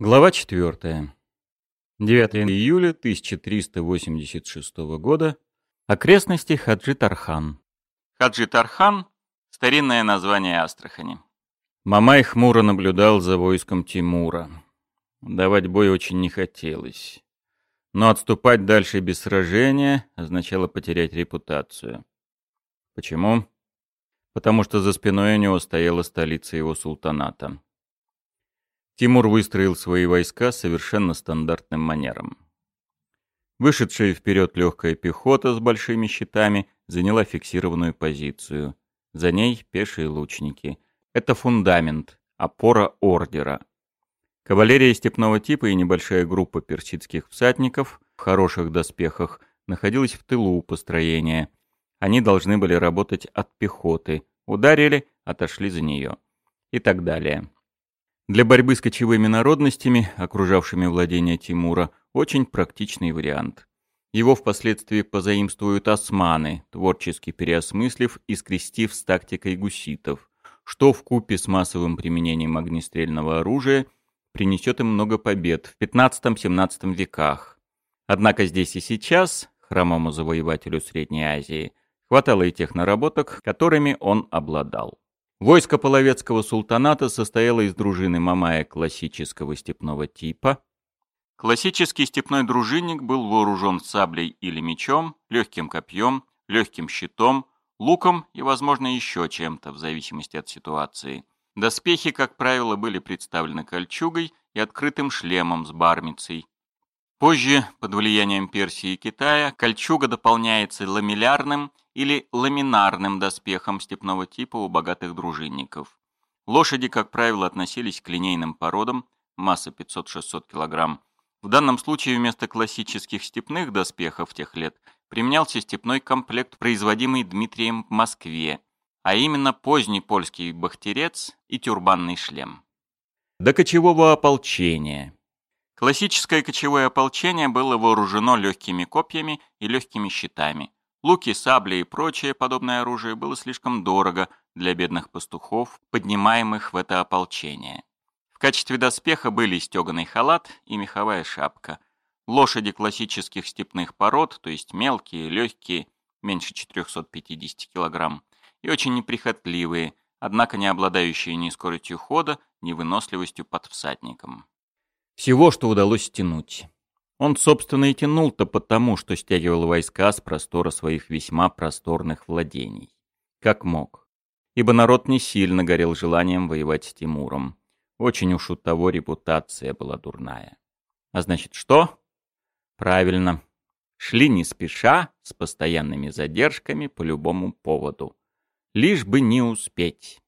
Глава 4. 9 июля 1386 года. Окрестности Хаджи-Тархан. Хаджи-Тархан – старинное название Астрахани. Мамай хмуро наблюдал за войском Тимура. Давать бой очень не хотелось. Но отступать дальше без сражения означало потерять репутацию. Почему? Потому что за спиной у него стояла столица его султаната. Тимур выстроил свои войска совершенно стандартным манером. Вышедшая вперед легкая пехота с большими щитами заняла фиксированную позицию. За ней пешие лучники. Это фундамент, опора ордера. Кавалерия степного типа и небольшая группа персидских всадников в хороших доспехах находилась в тылу построения. Они должны были работать от пехоты. Ударили, отошли за нее. И так далее. Для борьбы с кочевыми народностями, окружавшими владения Тимура, очень практичный вариант. Его впоследствии позаимствуют османы, творчески переосмыслив и скрестив с тактикой гуситов, что в купе с массовым применением огнестрельного оружия принесет им много побед в 15-17 веках. Однако здесь и сейчас, хромому завоевателю Средней Азии, хватало и тех наработок, которыми он обладал. Войско половецкого султаната состояло из дружины Мамая классического степного типа. Классический степной дружинник был вооружен саблей или мечом, легким копьем, легким щитом, луком и, возможно, еще чем-то, в зависимости от ситуации. Доспехи, как правило, были представлены кольчугой и открытым шлемом с бармицей. Позже, под влиянием Персии и Китая, кольчуга дополняется ламеллярным или ламинарным доспехом степного типа у богатых дружинников. Лошади, как правило, относились к линейным породам, масса 500-600 кг. В данном случае вместо классических степных доспехов тех лет применялся степной комплект, производимый Дмитрием в Москве, а именно поздний польский бахтерец и тюрбанный шлем. До кочевого ополчения. Классическое кочевое ополчение было вооружено легкими копьями и легкими щитами – Луки, сабли и прочее подобное оружие было слишком дорого для бедных пастухов, поднимаемых в это ополчение. В качестве доспеха были стеганый халат и меховая шапка. Лошади классических степных пород, то есть мелкие, легкие, меньше 450 кг, и очень неприхотливые, однако не обладающие ни скоростью хода, ни выносливостью под всадником. Всего, что удалось стянуть. Он, собственно, и тянул-то потому, что стягивал войска с простора своих весьма просторных владений. Как мог. Ибо народ не сильно горел желанием воевать с Тимуром. Очень уж у того репутация была дурная. А значит, что? Правильно. Шли не спеша, с постоянными задержками по любому поводу. Лишь бы не успеть.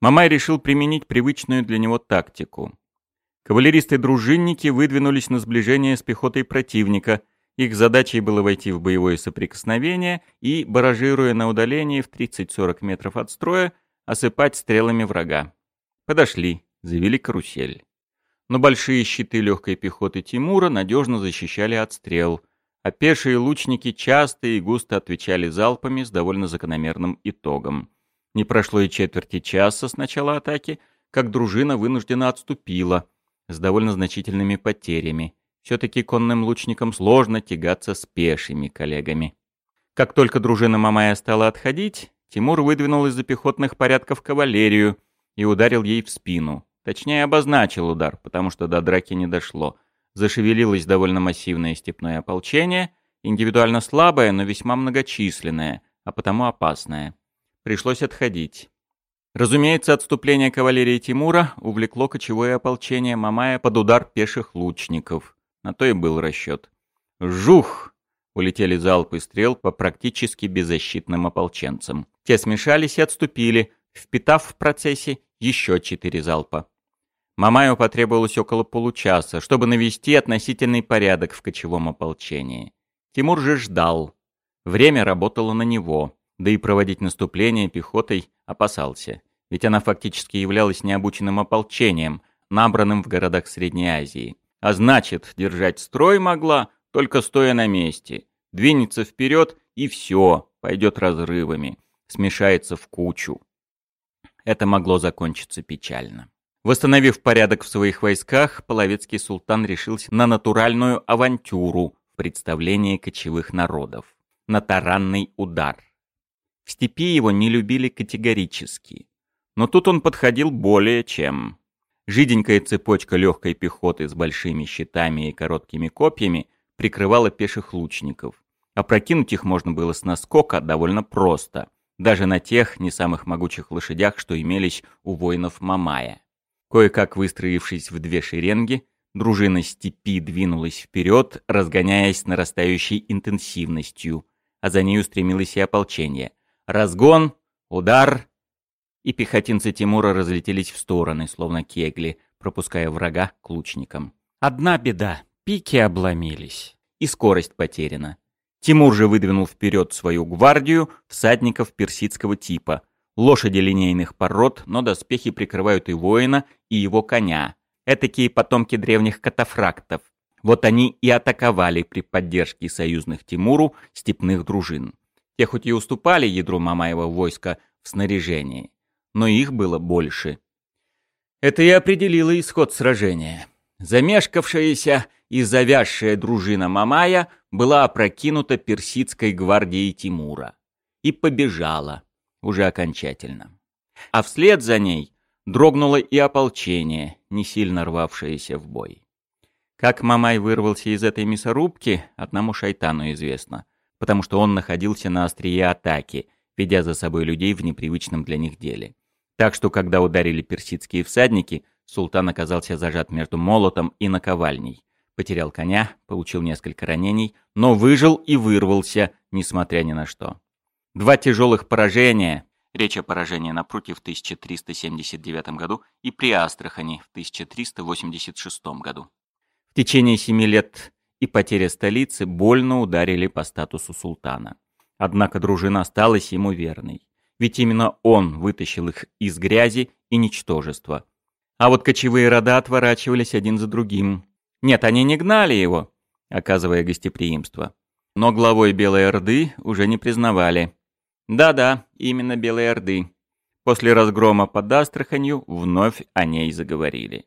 Мамай решил применить привычную для него тактику. Кавалеристы-дружинники выдвинулись на сближение с пехотой противника. Их задачей было войти в боевое соприкосновение и, баражируя на удалении в 30-40 метров от строя, осыпать стрелами врага. Подошли, завели карусель. Но большие щиты легкой пехоты Тимура надежно защищали от стрел, а пешие лучники часто и густо отвечали залпами с довольно закономерным итогом. Не прошло и четверти часа с начала атаки, как дружина вынуждена отступила — с довольно значительными потерями. Все-таки конным лучникам сложно тягаться с пешими коллегами. Как только дружина Мамая стала отходить, Тимур выдвинул из-за пехотных порядков кавалерию и ударил ей в спину. Точнее, обозначил удар, потому что до драки не дошло. Зашевелилось довольно массивное степное ополчение, индивидуально слабое, но весьма многочисленное, а потому опасное. Пришлось отходить. Разумеется, отступление кавалерии Тимура увлекло кочевое ополчение Мамая под удар пеших лучников. На то и был расчет. «Жух!» — улетели залпы стрел по практически беззащитным ополченцам. Те смешались и отступили, впитав в процессе еще четыре залпа. Мамаю потребовалось около получаса, чтобы навести относительный порядок в кочевом ополчении. Тимур же ждал. Время работало на него, да и проводить наступление пехотой опасался ведь она фактически являлась необученным ополчением, набранным в городах Средней Азии. А значит, держать строй могла, только стоя на месте. Двинется вперед, и все, пойдет разрывами, смешается в кучу. Это могло закончиться печально. Восстановив порядок в своих войсках, половецкий султан решился на натуральную авантюру в представлении кочевых народов, на таранный удар. В степи его не любили категорически, но тут он подходил более чем. Жиденькая цепочка легкой пехоты с большими щитами и короткими копьями прикрывала пеших лучников. Опрокинуть их можно было с наскока довольно просто, даже на тех не самых могучих лошадях, что имелись у воинов Мамая. Кое-как выстроившись в две шеренги, дружина степи двинулась вперед, разгоняясь нарастающей интенсивностью, а за ней устремилось и ополчение. Разгон, удар, и пехотинцы Тимура разлетелись в стороны, словно кегли, пропуская врага к лучникам. Одна беда — пики обломились, и скорость потеряна. Тимур же выдвинул вперед свою гвардию всадников персидского типа — Лошади линейных пород, но доспехи прикрывают и воина, и его коня. Этакие потомки древних катафрактов. Вот они и атаковали при поддержке союзных Тимуру степных дружин. Те хоть и уступали ядру Мамаева войска в снаряжении, но их было больше. Это и определило исход сражения. Замешкавшаяся и завязшая дружина Мамая была опрокинута персидской гвардией Тимура и побежала уже окончательно. А вслед за ней дрогнуло и ополчение, не сильно рвавшееся в бой. Как Мамай вырвался из этой мясорубки, одному шайтану известно, потому что он находился на острие атаки, ведя за собой людей в непривычном для них деле. Так что, когда ударили персидские всадники, султан оказался зажат между молотом и наковальней. Потерял коня, получил несколько ранений, но выжил и вырвался, несмотря ни на что. Два тяжелых поражения, речь о поражении на Пруте в 1379 году и при Астрахани в 1386 году. В течение семи лет и потеря столицы больно ударили по статусу султана. Однако дружина осталась ему верной. Ведь именно он вытащил их из грязи и ничтожества. А вот кочевые рода отворачивались один за другим. Нет, они не гнали его, оказывая гостеприимство. Но главой Белой Орды уже не признавали. Да-да, именно Белой Орды. После разгрома под Астраханью вновь о ней заговорили.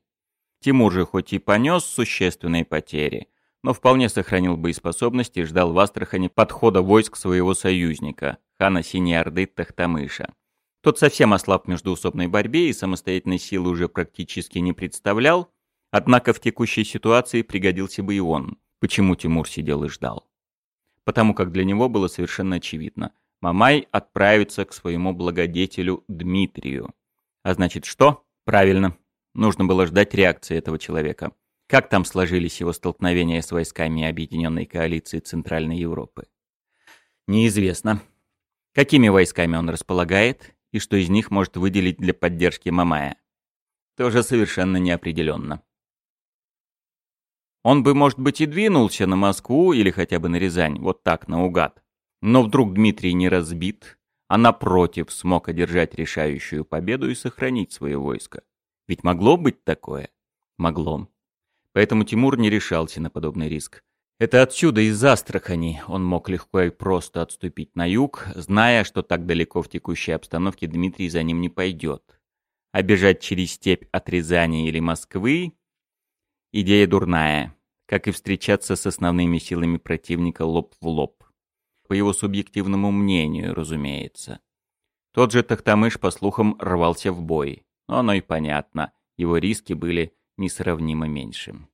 Тимур же хоть и понес существенные потери, но вполне сохранил боеспособность и ждал в Астрахани подхода войск своего союзника, хана Синей Орды Тахтамыша. Тот совсем ослаб в междуусобной борьбе и самостоятельной силы уже практически не представлял, однако в текущей ситуации пригодился бы и он. Почему Тимур сидел и ждал? Потому как для него было совершенно очевидно. Мамай отправится к своему благодетелю Дмитрию. А значит что? Правильно. Нужно было ждать реакции этого человека. Как там сложились его столкновения с войсками Объединенной коалиции Центральной Европы? Неизвестно. Какими войсками он располагает и что из них может выделить для поддержки Мамая? Тоже совершенно неопределенно. Он бы, может быть, и двинулся на Москву или хотя бы на Рязань, вот так, наугад. Но вдруг Дмитрий не разбит, а напротив смог одержать решающую победу и сохранить свое войско. Ведь могло быть такое? Могло. Поэтому Тимур не решался на подобный риск. Это отсюда, из Астрахани, он мог легко и просто отступить на юг, зная, что так далеко в текущей обстановке Дмитрий за ним не пойдет. А бежать через степь от Рязани или Москвы – идея дурная, как и встречаться с основными силами противника лоб в лоб по его субъективному мнению, разумеется. Тот же Тахтамыш, по слухам, рвался в бой. Но оно и понятно, его риски были несравнимо меньшим.